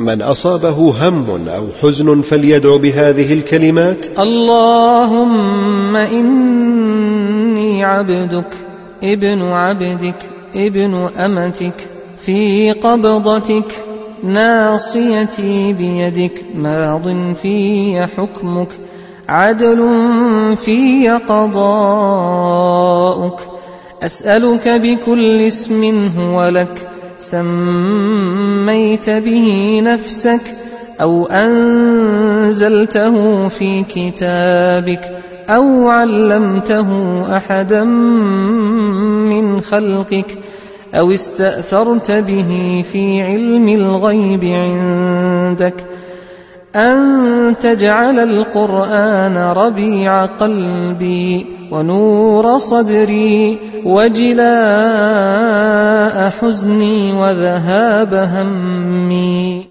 من أصابه هم أو حزن فليدع بهذه الكلمات. اللهم إني عبدك ابن عبدك ابن أمتك في قبضتك ناصيتي بيدك ماض في حكمك عدل في قضاؤك أسألك بكل اسم هو لك سميت به نفسك أو أنزلته في كتابك أو علمته أحدا من خلقك أو استأثرت به في علم الغيب عندك أن تجعل القرآن ربيع قلبي ونور صدري وجلاء حزني وذهاب همي.